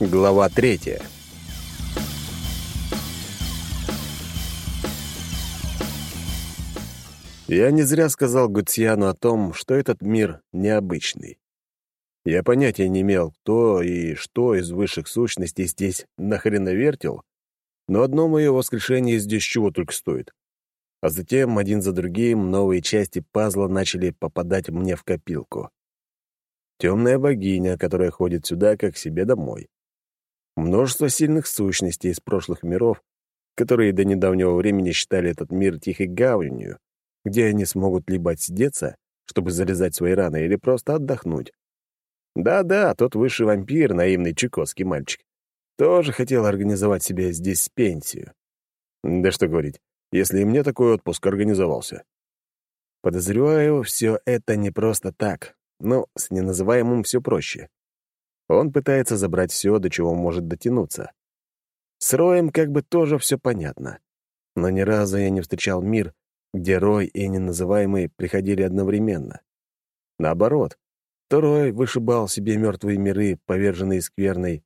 Глава третья. Я не зря сказал Гуцьяну о том, что этот мир необычный. Я понятия не имел, кто и что из высших сущностей здесь нахреновертил, но одно мое воскрешение здесь чего только стоит. А затем, один за другим, новые части пазла начали попадать мне в копилку. Темная богиня, которая ходит сюда как себе домой. Множество сильных сущностей из прошлых миров, которые до недавнего времени считали этот мир тихой гаванью, где они смогут либо отсидеться, чтобы залезать свои раны, или просто отдохнуть. Да-да, тот высший вампир, наивный чукотский мальчик, тоже хотел организовать себе здесь пенсию. Да что говорить, если и мне такой отпуск организовался. Подозреваю, все это не просто так, но с неназываемым все проще. Он пытается забрать все, до чего может дотянуться. С Роем как бы тоже все понятно. Но ни разу я не встречал мир, где Рой и неназываемый приходили одновременно. Наоборот, то Рой вышибал себе мертвые миры, поверженные скверной,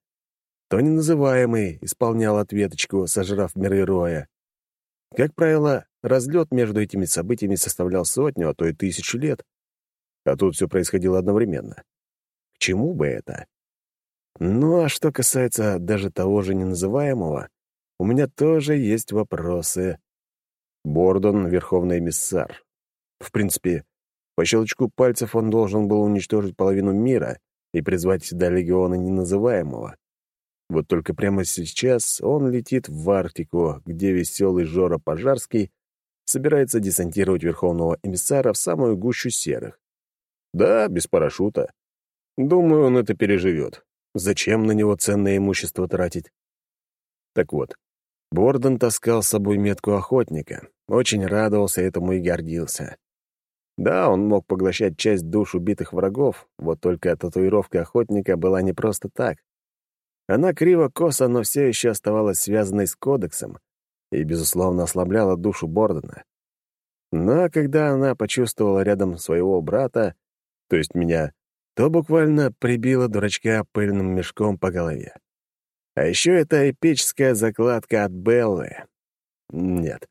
то неназываемый исполнял ответочку, сожрав миры Роя. Как правило, разлет между этими событиями составлял сотню, а то и тысячу лет. А тут все происходило одновременно. К чему бы это? Ну, а что касается даже того же неназываемого, у меня тоже есть вопросы. Бордон — верховный эмиссар. В принципе, по щелчку пальцев он должен был уничтожить половину мира и призвать сюда легиона неназываемого. Вот только прямо сейчас он летит в Арктику, где веселый Жора Пожарский собирается десантировать верховного эмиссара в самую гущу серых. Да, без парашюта. Думаю, он это переживет. Зачем на него ценное имущество тратить? Так вот, Борден таскал с собой метку охотника, очень радовался этому и гордился. Да, он мог поглощать часть душ убитых врагов, вот только татуировка охотника была не просто так. Она криво-косо, но все еще оставалась связанной с кодексом и, безусловно, ослабляла душу Бордена. Но когда она почувствовала рядом своего брата, то есть меня, то буквально прибило дурачка пыльным мешком по голове. А еще это эпическая закладка от Беллы. Нет.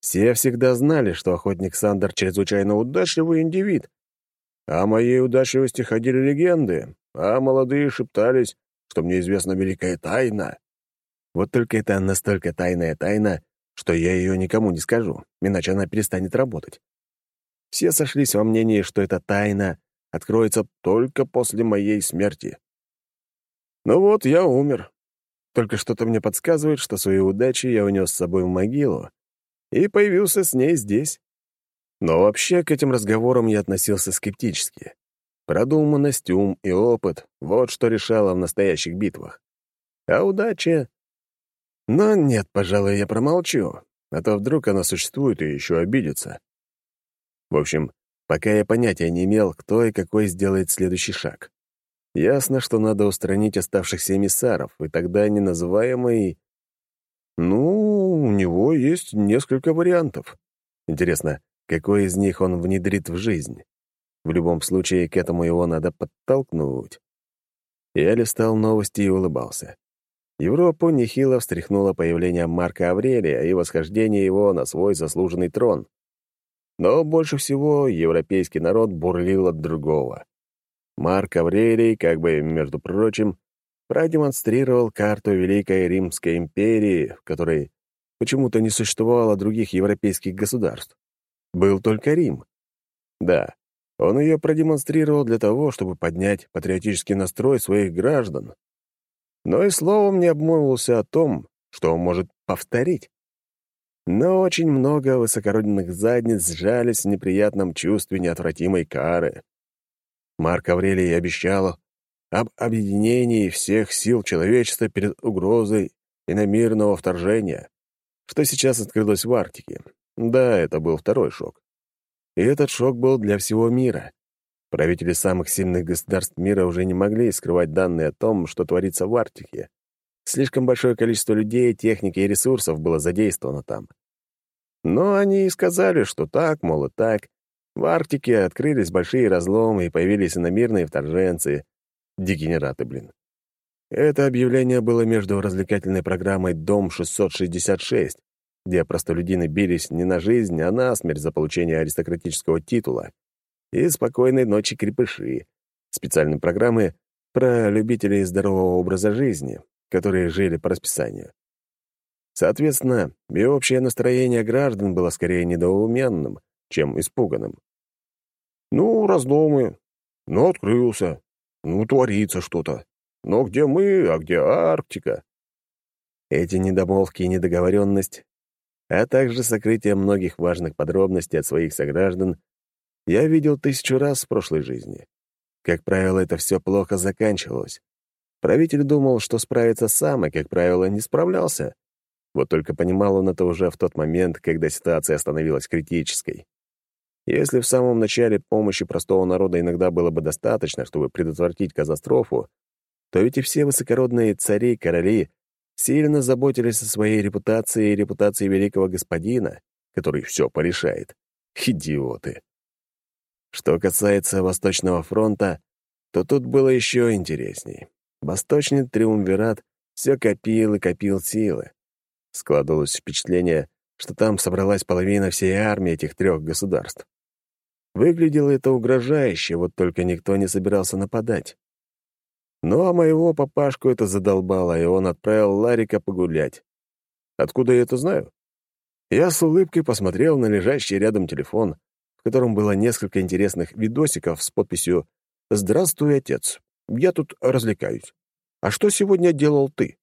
Все всегда знали, что охотник Сандер чрезвычайно удачливый индивид. О моей удачливости ходили легенды, а молодые шептались, что мне известна великая тайна. Вот только это настолько тайная тайна, что я ее никому не скажу, иначе она перестанет работать. Все сошлись во мнении, что эта тайна откроется только после моей смерти. Ну вот, я умер. Только что-то мне подсказывает, что свои удачи я унес с собой в могилу и появился с ней здесь. Но вообще к этим разговорам я относился скептически. Продуманность, ум и опыт — вот что решало в настоящих битвах. А удача... Но нет, пожалуй, я промолчу, а то вдруг она существует и еще обидится. В общем, пока я понятия не имел, кто и какой сделает следующий шаг. Ясно, что надо устранить оставшихся эмиссаров, и тогда неназываемый... Ну, у него есть несколько вариантов. Интересно, какой из них он внедрит в жизнь? В любом случае, к этому его надо подтолкнуть. Я листал новости и улыбался. Европу нехило встряхнуло появление Марка Аврелия и восхождение его на свой заслуженный трон. Но больше всего европейский народ бурлил от другого. Марк Аврелий, как бы, между прочим, продемонстрировал карту Великой Римской империи, в которой почему-то не существовало других европейских государств. Был только Рим. Да, он ее продемонстрировал для того, чтобы поднять патриотический настрой своих граждан. Но и словом не обмолвился о том, что он может повторить. Но очень много высокородных задниц сжались в неприятном чувстве неотвратимой кары. Марк Аврелий обещал об объединении всех сил человечества перед угрозой иномирного вторжения, что сейчас открылось в Арктике. Да, это был второй шок. И этот шок был для всего мира. Правители самых сильных государств мира уже не могли скрывать данные о том, что творится в Арктике. Слишком большое количество людей, техники и ресурсов было задействовано там. Но они и сказали, что так, мол, и так. В Арктике открылись большие разломы и появились иномирные вторженцы. Дегенераты, блин. Это объявление было между развлекательной программой «Дом-666», где простолюдины бились не на жизнь, а на смерть за получение аристократического титула, и «Спокойной ночи, крепыши», специальной программы про любителей здорового образа жизни, которые жили по расписанию. Соответственно, и общее настроение граждан было скорее недоуменным, чем испуганным. «Ну, раздумы. Ну, открылся. Ну, творится что-то. Но где мы, а где Арктика?» Эти недомолвки и недоговоренность, а также сокрытие многих важных подробностей от своих сограждан я видел тысячу раз в прошлой жизни. Как правило, это все плохо заканчивалось. Правитель думал, что справится сам, и, как правило, не справлялся. Вот только понимал он это уже в тот момент, когда ситуация становилась критической. Если в самом начале помощи простого народа иногда было бы достаточно, чтобы предотвратить катастрофу, то ведь и все высокородные цари короли сильно заботились о своей репутации и репутации великого господина, который все порешает. Идиоты. Что касается Восточного фронта, то тут было еще интересней. Восточный триумвират все копил и копил силы. Складывалось впечатление, что там собралась половина всей армии этих трех государств. Выглядело это угрожающе, вот только никто не собирался нападать. Ну а моего папашку это задолбало, и он отправил Ларика погулять. Откуда я это знаю? Я с улыбкой посмотрел на лежащий рядом телефон, в котором было несколько интересных видосиков с подписью «Здравствуй, отец. Я тут развлекаюсь. А что сегодня делал ты?»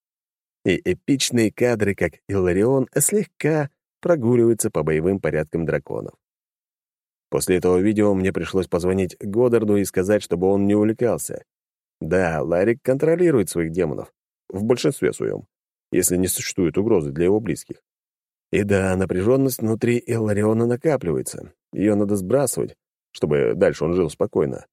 И эпичные кадры, как Иларион слегка прогуливается по боевым порядкам драконов. После этого видео мне пришлось позвонить Годдарду и сказать, чтобы он не увлекался. Да, Ларик контролирует своих демонов, в большинстве своем, если не существует угрозы для его близких. И да, напряженность внутри Иллариона накапливается. Ее надо сбрасывать, чтобы дальше он жил спокойно.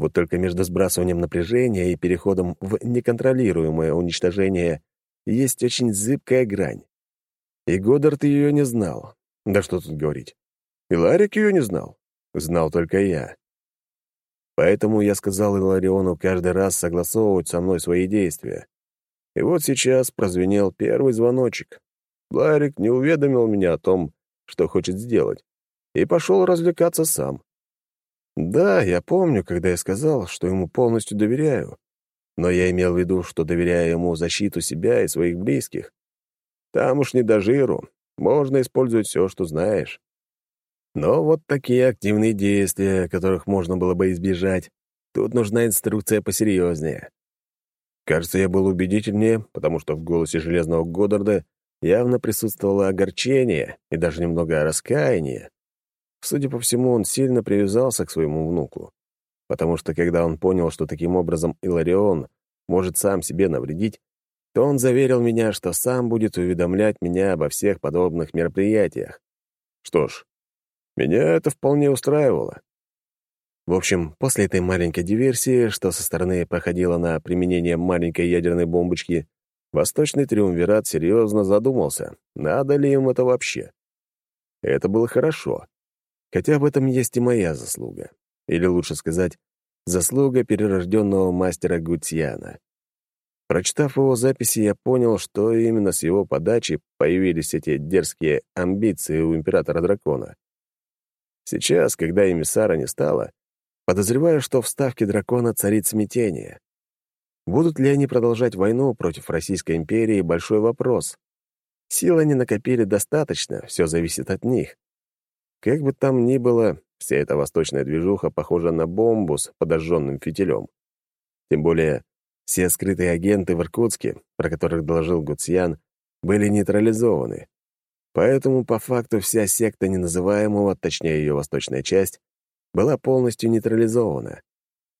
Вот только между сбрасыванием напряжения и переходом в неконтролируемое уничтожение есть очень зыбкая грань. И Годдард ее не знал. Да что тут говорить. И Ларик ее не знал. Знал только я. Поэтому я сказал Илариону каждый раз согласовывать со мной свои действия. И вот сейчас прозвенел первый звоночек. Ларик не уведомил меня о том, что хочет сделать, и пошел развлекаться сам. Да, я помню, когда я сказал, что ему полностью доверяю, но я имел в виду, что доверяю ему защиту себя и своих близких. Там уж не до жиру, можно использовать все, что знаешь. Но вот такие активные действия, которых можно было бы избежать, тут нужна инструкция посерьезнее. Кажется, я был убедительнее, потому что в голосе Железного Годдарда явно присутствовало огорчение и даже немного раскаяние. Судя по всему, он сильно привязался к своему внуку, потому что когда он понял, что таким образом Иларион может сам себе навредить, то он заверил меня, что сам будет уведомлять меня обо всех подобных мероприятиях. Что ж, меня это вполне устраивало. В общем, после этой маленькой диверсии, что со стороны проходило на применение маленькой ядерной бомбочки, Восточный Триумвират серьезно задумался, надо ли им это вообще. Это было хорошо. Хотя в этом есть и моя заслуга. Или лучше сказать, заслуга перерожденного мастера Гутьяна. Прочитав его записи, я понял, что именно с его подачи появились эти дерзкие амбиции у императора-дракона. Сейчас, когда эмиссара не стало, подозреваю, что в ставке дракона царит смятение. Будут ли они продолжать войну против Российской империи — большой вопрос. Сил они накопили достаточно, все зависит от них. Как бы там ни было, вся эта восточная движуха похожа на бомбу с подожженным фитилем. Тем более, все скрытые агенты в Иркутске, про которых доложил Гуцьян, были нейтрализованы. Поэтому, по факту, вся секта неназываемого, точнее ее восточная часть, была полностью нейтрализована.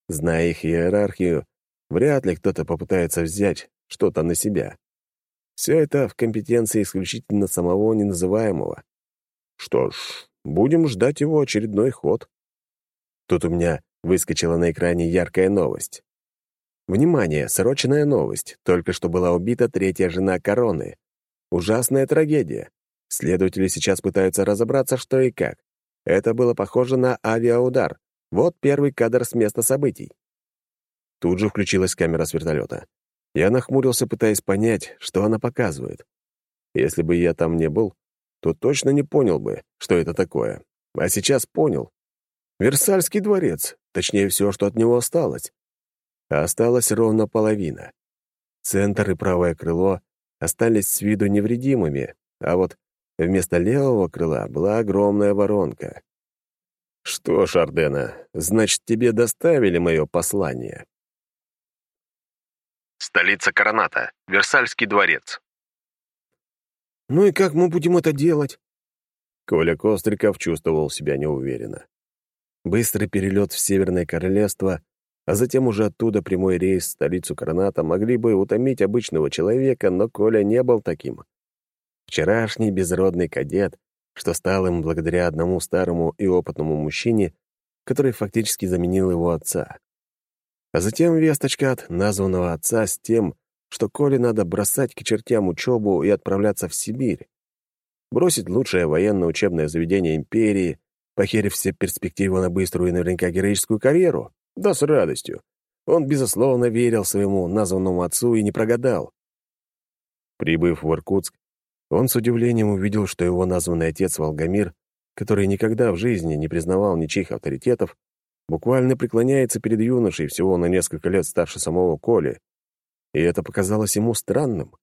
Зная их иерархию, вряд ли кто-то попытается взять что-то на себя. Все это в компетенции исключительно самого неназываемого. Что ж, будем ждать его очередной ход. Тут у меня выскочила на экране яркая новость. Внимание, срочная новость. Только что была убита третья жена короны. Ужасная трагедия. Следователи сейчас пытаются разобраться, что и как. Это было похоже на авиаудар. Вот первый кадр с места событий. Тут же включилась камера с вертолета. Я нахмурился, пытаясь понять, что она показывает. Если бы я там не был, то точно не понял бы, что это такое. А сейчас понял. Версальский дворец, точнее, все, что от него осталось. А осталась ровно половина. Центр и правое крыло остались с виду невредимыми, а вот вместо левого крыла была огромная воронка. Что ж, Ардена, значит, тебе доставили мое послание. Столица Короната, Версальский дворец. «Ну и как мы будем это делать?» Коля Костриков чувствовал себя неуверенно. Быстрый перелет в Северное Королевство, а затем уже оттуда прямой рейс в столицу Короната могли бы утомить обычного человека, но Коля не был таким. Вчерашний безродный кадет, что стал им благодаря одному старому и опытному мужчине, который фактически заменил его отца. А затем весточка от названного отца с тем, что Коле надо бросать к чертям учебу и отправляться в Сибирь. Бросить лучшее военно-учебное заведение империи, похерив все перспективы на быструю и наверняка героическую карьеру? Да с радостью. Он, безусловно, верил своему названному отцу и не прогадал. Прибыв в Иркутск, он с удивлением увидел, что его названный отец Волгомир, который никогда в жизни не признавал ничьих авторитетов, буквально преклоняется перед юношей всего на несколько лет старше самого Коли, и это показалось ему странным.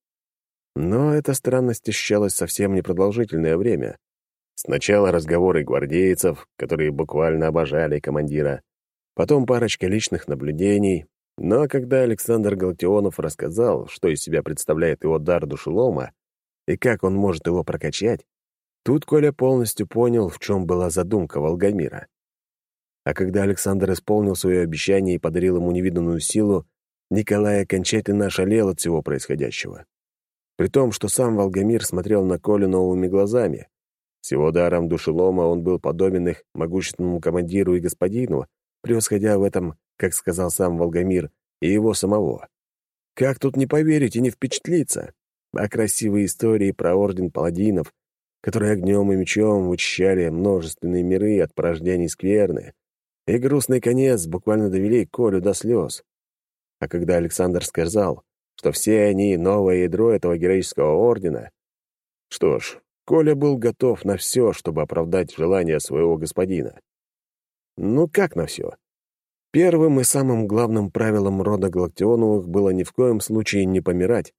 Но эта странность ощущалась совсем непродолжительное время. Сначала разговоры гвардейцев, которые буквально обожали командира, потом парочка личных наблюдений, но когда Александр Галактионов рассказал, что из себя представляет его дар душелома и как он может его прокачать, тут Коля полностью понял, в чем была задумка Волгомира. А когда Александр исполнил свое обещание и подарил ему невиданную силу, Николай окончательно ошалел от всего происходящего. При том, что сам Волгомир смотрел на Колю новыми глазами. С его даром душелома он был подобен их могущественному командиру и господину, превосходя в этом, как сказал сам Волгомир, и его самого. Как тут не поверить и не впечатлиться? А красивые истории про Орден Паладинов, которые огнем и мечом вычищали множественные миры от порождений скверны, и грустный конец буквально довели Колю до слез. А когда Александр сказал, что все они — новое ядро этого героического ордена, что ж, Коля был готов на все, чтобы оправдать желание своего господина. Ну как на все? Первым и самым главным правилом рода Галактионовых было ни в коем случае не помирать.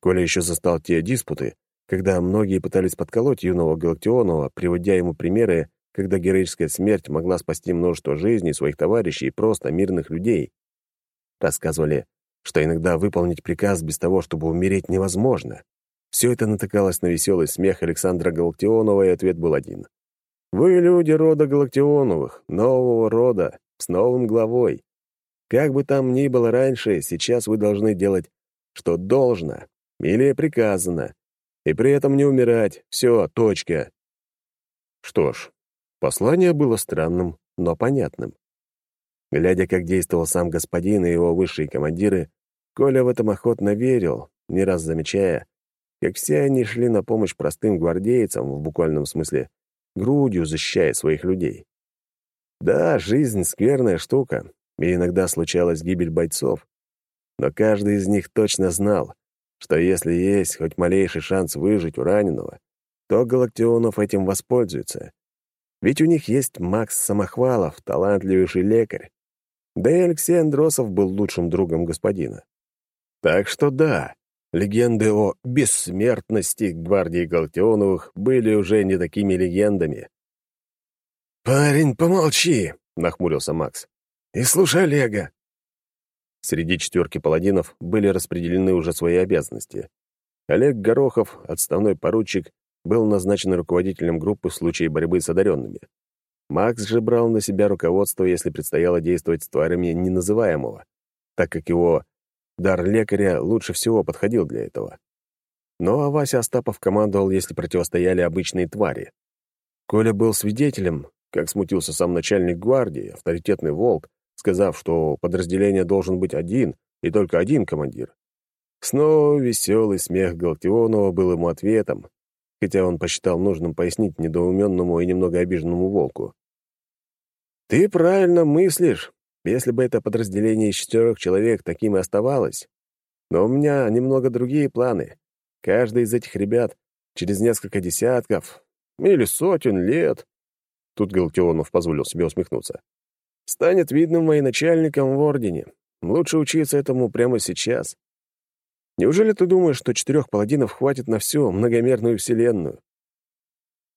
Коля еще застал те диспуты, когда многие пытались подколоть юного Галактионова, приводя ему примеры, когда героическая смерть могла спасти множество жизней своих товарищей и просто мирных людей. Рассказывали, что иногда выполнить приказ без того, чтобы умереть, невозможно. Все это натыкалось на веселый смех Александра Галактионова, и ответ был один. «Вы люди рода Галактионовых, нового рода, с новым главой. Как бы там ни было раньше, сейчас вы должны делать, что должно или приказано, и при этом не умирать. Все, точка». Что ж, послание было странным, но понятным. Глядя, как действовал сам господин и его высшие командиры, Коля в этом охотно верил, не раз замечая, как все они шли на помощь простым гвардейцам, в буквальном смысле, грудью защищая своих людей. Да, жизнь — скверная штука, и иногда случалась гибель бойцов, но каждый из них точно знал, что если есть хоть малейший шанс выжить у раненого, то Галактионов этим воспользуется. Ведь у них есть Макс Самохвалов, талантливейший лекарь, да и Алексей Андросов был лучшим другом господина. Так что да, легенды о бессмертности гвардии Галактионовых были уже не такими легендами. «Парень, помолчи!» — нахмурился Макс. «И слушай Олега!» Среди четверки паладинов были распределены уже свои обязанности. Олег Горохов, отставной поручик, был назначен руководителем группы в случае борьбы с одаренными. Макс же брал на себя руководство, если предстояло действовать с тварями неназываемого, так как его дар лекаря лучше всего подходил для этого. Ну а Вася Остапов командовал, если противостояли обычные твари. Коля был свидетелем, как смутился сам начальник гвардии, авторитетный волк, сказав, что подразделение должен быть один и только один командир. Снова веселый смех Галактионова был ему ответом, хотя он посчитал нужным пояснить недоуменному и немного обиженному волку. «Ты правильно мыслишь. Если бы это подразделение из четырех человек таким и оставалось, Но у меня немного другие планы. Каждый из этих ребят через несколько десятков или сотен лет, тут Галактионов позволил себе усмехнуться, станет видным военачальником в Ордене. Лучше учиться этому прямо сейчас. Неужели ты думаешь, что четырех паладинов хватит на всю многомерную вселенную?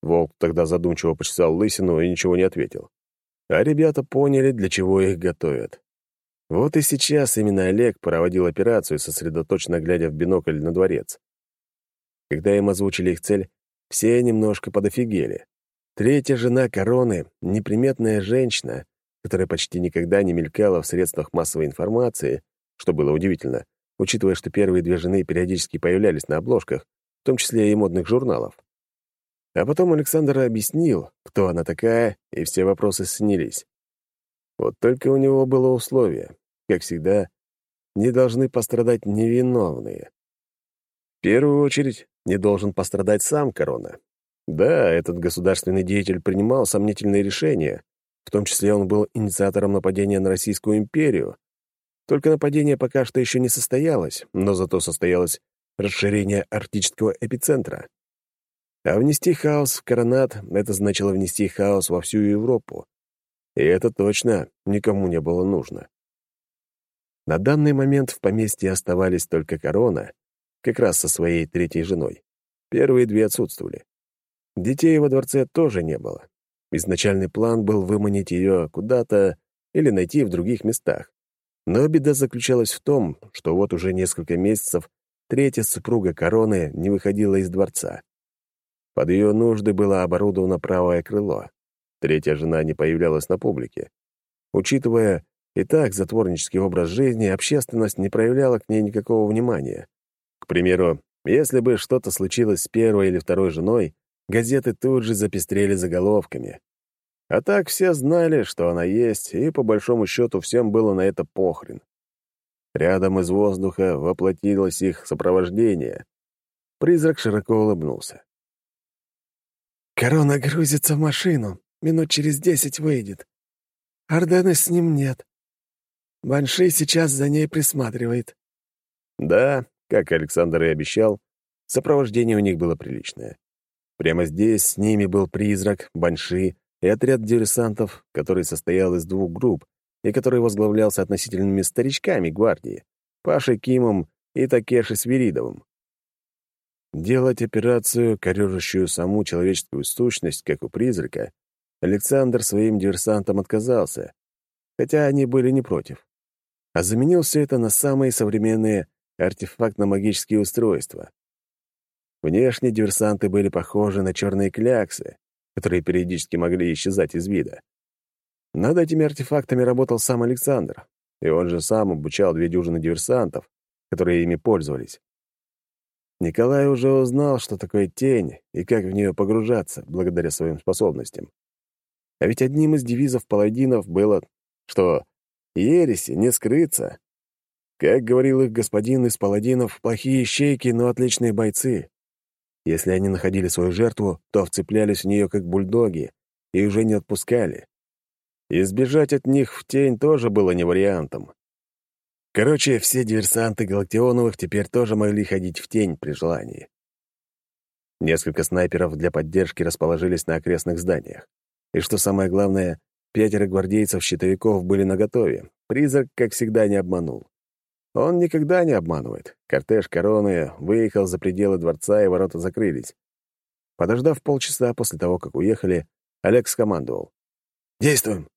Волк тогда задумчиво почесал лысину и ничего не ответил. А ребята поняли, для чего их готовят. Вот и сейчас именно Олег проводил операцию, сосредоточенно глядя в бинокль на дворец. Когда им озвучили их цель, все немножко подофигели. Третья жена короны — неприметная женщина, которая почти никогда не мелькала в средствах массовой информации, что было удивительно, учитывая, что первые две жены периодически появлялись на обложках, в том числе и модных журналов. А потом Александр объяснил, кто она такая, и все вопросы снялись. Вот только у него было условие. Как всегда, не должны пострадать невиновные. В первую очередь, не должен пострадать сам корона. Да, этот государственный деятель принимал сомнительные решения, в том числе он был инициатором нападения на Российскую империю. Только нападение пока что еще не состоялось, но зато состоялось расширение арктического эпицентра. А внести хаос в коронат — это значило внести хаос во всю Европу. И это точно никому не было нужно. На данный момент в поместье оставались только корона, как раз со своей третьей женой. Первые две отсутствовали. Детей во дворце тоже не было. Изначальный план был выманить ее куда-то или найти в других местах. Но беда заключалась в том, что вот уже несколько месяцев третья супруга короны не выходила из дворца. Под ее нужды было оборудовано правое крыло. Третья жена не появлялась на публике. Учитывая и так затворнический образ жизни, общественность не проявляла к ней никакого внимания. К примеру, если бы что-то случилось с первой или второй женой, газеты тут же запестрели заголовками. А так все знали, что она есть, и по большому счету всем было на это похрен. Рядом из воздуха воплотилось их сопровождение. Призрак широко улыбнулся. «Корона грузится в машину. Минут через десять выйдет. Ардена с ним нет. Банши сейчас за ней присматривает. Да, как Александр и обещал, сопровождение у них было приличное. Прямо здесь с ними был призрак, Банши и отряд диверсантов, который состоял из двух групп и который возглавлялся относительными старичками гвардии, Пашей Кимом и Такеши Свиридовым. Делать операцию, корежащую саму человеческую сущность, как у призрака, Александр своим диверсантам отказался, хотя они были не против, а заменил все это на самые современные артефактно-магические устройства. Внешне диверсанты были похожи на черные кляксы, которые периодически могли исчезать из вида. Над этими артефактами работал сам Александр, и он же сам обучал две дюжины диверсантов, которые ими пользовались. Николай уже узнал, что такое тень и как в нее погружаться, благодаря своим способностям. А ведь одним из девизов паладинов было, что «ереси не скрыться». Как говорил их господин из паладинов, плохие щейки, но отличные бойцы. Если они находили свою жертву, то вцеплялись в нее как бульдоги и уже не отпускали. Избежать от них в тень тоже было не вариантом. Короче, все диверсанты Галактионовых теперь тоже могли ходить в тень при желании. Несколько снайперов для поддержки расположились на окрестных зданиях. И что самое главное, пятеро гвардейцев-щитовиков были наготове. Призрак, как всегда, не обманул. Он никогда не обманывает. Кортеж короны выехал за пределы дворца, и ворота закрылись. Подождав полчаса после того, как уехали, Олег скомандовал. «Действуем!»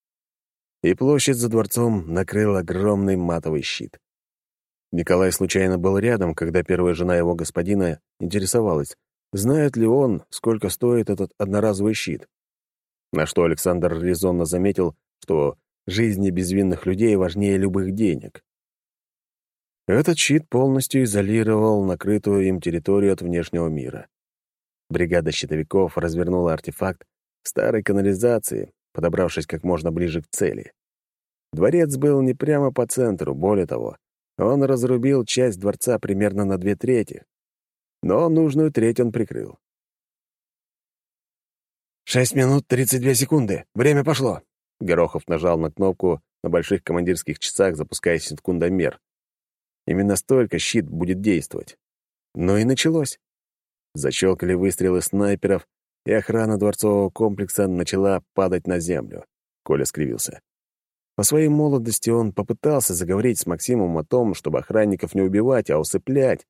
И площадь за дворцом накрыл огромный матовый щит. Николай случайно был рядом, когда первая жена его господина интересовалась, знает ли он, сколько стоит этот одноразовый щит. На что Александр резонно заметил, что жизни безвинных людей важнее любых денег. Этот щит полностью изолировал накрытую им территорию от внешнего мира. Бригада щитовиков развернула артефакт старой канализации, подобравшись как можно ближе к цели. Дворец был не прямо по центру, более того, он разрубил часть дворца примерно на две трети, но нужную треть он прикрыл. «Шесть минут тридцать две секунды. Время пошло!» Горохов нажал на кнопку на больших командирских часах, запуская секундомер. Именно столько щит будет действовать. Ну и началось. Защелкали выстрелы снайперов, и охрана дворцового комплекса начала падать на землю. Коля скривился. По своей молодости он попытался заговорить с Максимом о том, чтобы охранников не убивать, а усыплять,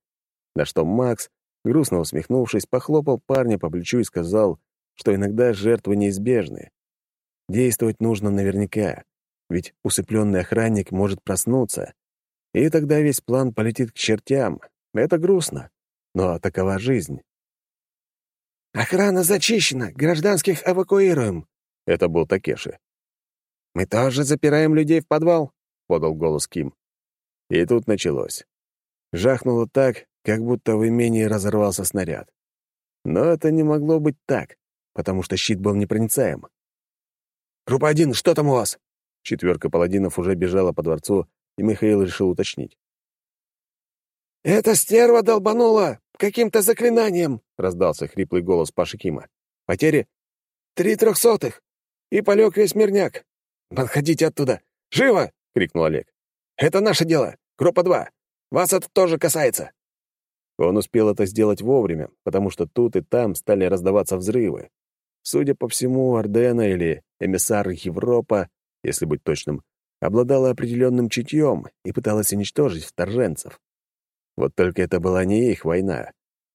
на что Макс, грустно усмехнувшись, похлопал парня по плечу и сказал, что иногда жертвы неизбежны. Действовать нужно наверняка, ведь усыпленный охранник может проснуться, и тогда весь план полетит к чертям. Это грустно, но такова жизнь. «Охрана зачищена, гражданских эвакуируем», — это был Такеши. «Мы тоже запираем людей в подвал?» — подал голос Ким. И тут началось. Жахнуло так, как будто в имении разорвался снаряд. Но это не могло быть так, потому что щит был непроницаем. «Группа один, что там у вас?» Четверка паладинов уже бежала по дворцу, и Михаил решил уточнить. «Эта стерва долбанула каким-то заклинанием!» — раздался хриплый голос Паши Кима. «Потери?» «Три трехсотых! И полег весь мирняк! Подходите оттуда! Живо!» — крикнул Олег. «Это наше дело! Группа два! Вас это тоже касается!» Он успел это сделать вовремя, потому что тут и там стали раздаваться взрывы. Судя по всему, Ордена или эмиссар Европа, если быть точным, обладала определенным чутьем и пыталась уничтожить вторженцев. Вот только это была не их война.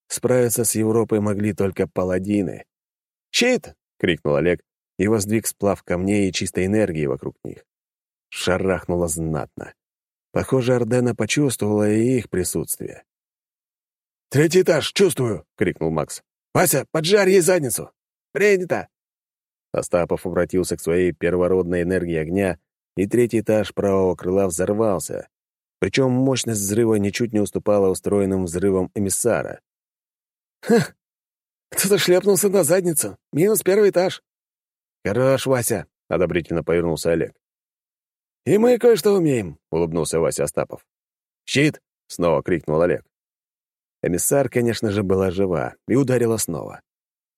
Справиться с Европой могли только паладины. «Щит!» — крикнул Олег и воздвиг сплав камней и чистой энергии вокруг них. Шарахнуло знатно. Похоже, Ордена почувствовала и их присутствие. «Третий этаж, чувствую!» — крикнул Макс. «Вася, поджарь ей задницу!» «Принято!» Остапов обратился к своей первородной энергии огня, и третий этаж правого крыла взорвался, причем мощность взрыва ничуть не уступала устроенным взрывам эмиссара. «Ха! Кто-то шлепнулся на задницу. Минус первый этаж». «Хорош, Вася!» — одобрительно повернулся Олег. «И мы кое-что умеем», — улыбнулся Вася Остапов. «Щит!» — снова крикнул Олег. Эмиссар, конечно же, была жива и ударила снова.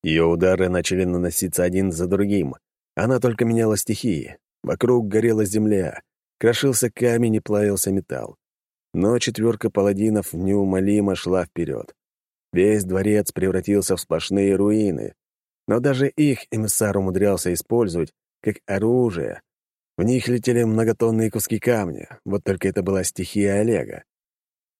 Ее удары начали наноситься один за другим. Она только меняла стихии. Вокруг горела земля, Крошился камень и плавился металл. Но четверка паладинов неумолимо шла вперед. Весь дворец превратился в сплошные руины. Но даже их эмиссар умудрялся использовать как оружие. В них летели многотонные куски камня, вот только это была стихия Олега.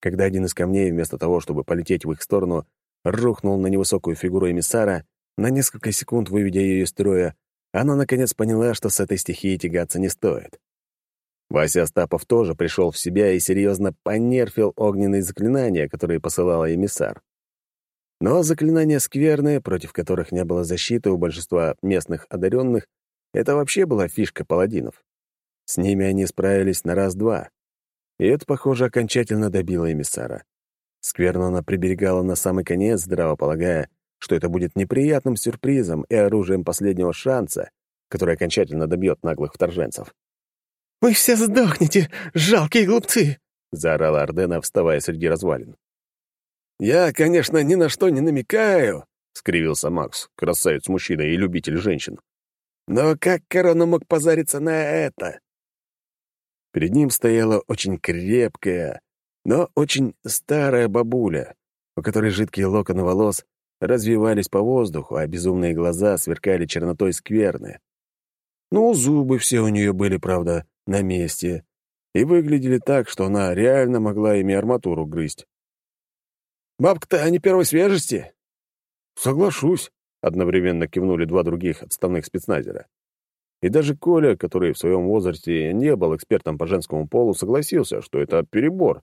Когда один из камней, вместо того, чтобы полететь в их сторону, рухнул на невысокую фигуру эмиссара, на несколько секунд выведя ее из строя, она наконец поняла, что с этой стихией тягаться не стоит. Вася Остапов тоже пришел в себя и серьезно понерфил огненные заклинания, которые посылала эмиссар. Но заклинания скверные, против которых не было защиты у большинства местных одаренных, это вообще была фишка паладинов. С ними они справились на раз-два. И это, похоже, окончательно добило эмиссара. Скверно она приберегала на самый конец, здраво полагая, что это будет неприятным сюрпризом и оружием последнего шанса, который окончательно добьет наглых вторженцев. «Вы все сдохнете, жалкие глупцы!» — заорала Ардена, вставая среди развалин. «Я, конечно, ни на что не намекаю», — скривился Макс, красавец-мужчина и любитель женщин. «Но как корона мог позариться на это?» Перед ним стояла очень крепкая, но очень старая бабуля, у которой жидкие локоны волос развивались по воздуху, а безумные глаза сверкали чернотой скверны. Ну, зубы все у нее были, правда, на месте и выглядели так, что она реально могла ими арматуру грызть. «Бабка-то не первой свежести?» «Соглашусь», — одновременно кивнули два других отставных спецназера. И даже Коля, который в своем возрасте не был экспертом по женскому полу, согласился, что это перебор.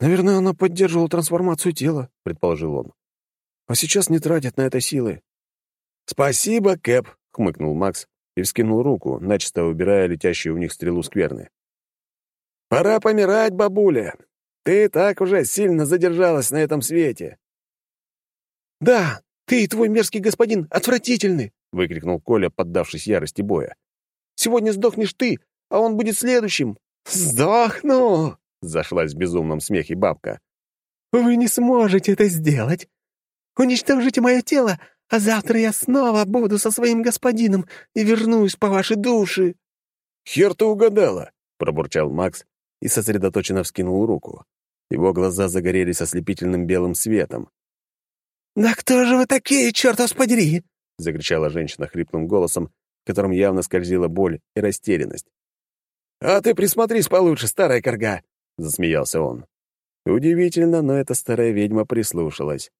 «Наверное, она поддерживала трансформацию тела», — предположил он. «А сейчас не тратят на это силы». «Спасибо, Кэп», — хмыкнул Макс и вскинул руку, начисто убирая летящую в них стрелу скверны. «Пора помирать, бабуля! Ты так уже сильно задержалась на этом свете!» «Да, ты и твой мерзкий господин отвратительны!» — выкрикнул Коля, поддавшись ярости боя. «Сегодня сдохнешь ты, а он будет следующим!» «Сдохну!» — зашлась в безумном смехе бабка. «Вы не сможете это сделать! Уничтожите мое тело, а завтра я снова буду со своим господином и вернусь по вашей душе». «Хер ты угадала!» — пробурчал Макс и сосредоточенно вскинул руку. Его глаза загорелись ослепительным белым светом. «Да кто же вы такие, черт вас подери!» — закричала женщина хриплым голосом, в котором явно скользила боль и растерянность. «А ты присмотрись получше, старая корга!» — засмеялся он. Удивительно, но эта старая ведьма прислушалась.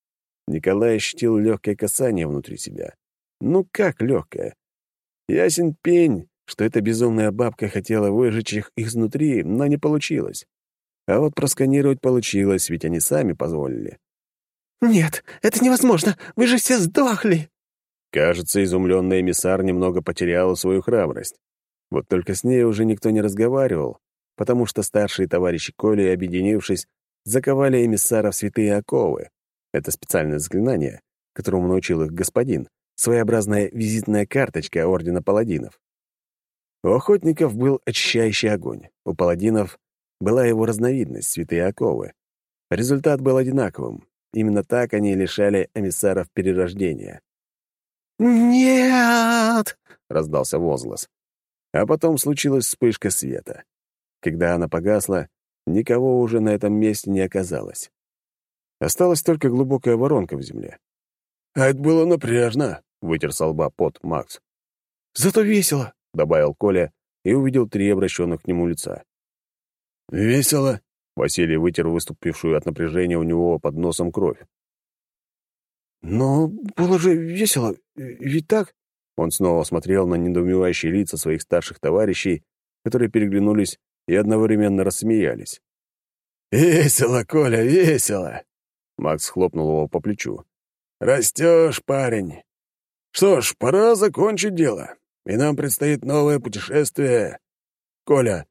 Николай ощутил легкое касание внутри себя. Ну как легкое? Ясен пень, что эта безумная бабка хотела выжечь их изнутри, но не получилось. А вот просканировать получилось, ведь они сами позволили. «Нет, это невозможно! Вы же все сдохли!» Кажется, изумленный эмиссар немного потерял свою храбрость. Вот только с ней уже никто не разговаривал, потому что старшие товарищи Коли, объединившись, заковали эмиссара в святые оковы. Это специальное заклинание, которому научил их господин, своеобразная визитная карточка Ордена Паладинов. У охотников был очищающий огонь, у паладинов была его разновидность — святые оковы. Результат был одинаковым. Именно так они лишали эмиссаров перерождения. «Нет!» — раздался возглас. А потом случилась вспышка света. Когда она погасла, никого уже на этом месте не оказалось. Осталась только глубокая воронка в земле. «А это было напряжно», — вытер со лба пот Макс. «Зато весело», — добавил Коля и увидел три обращенных к нему лица. «Весело?» — Василий вытер выступившую от напряжения у него под носом кровь. «Но было же весело, ведь так?» Он снова смотрел на недоумевающие лица своих старших товарищей, которые переглянулись и одновременно рассмеялись. «Весело, Коля, весело!» Макс хлопнул его по плечу. «Растешь, парень. Что ж, пора закончить дело, и нам предстоит новое путешествие. Коля,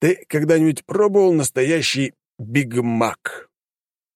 ты когда-нибудь пробовал настоящий Биг Мак?»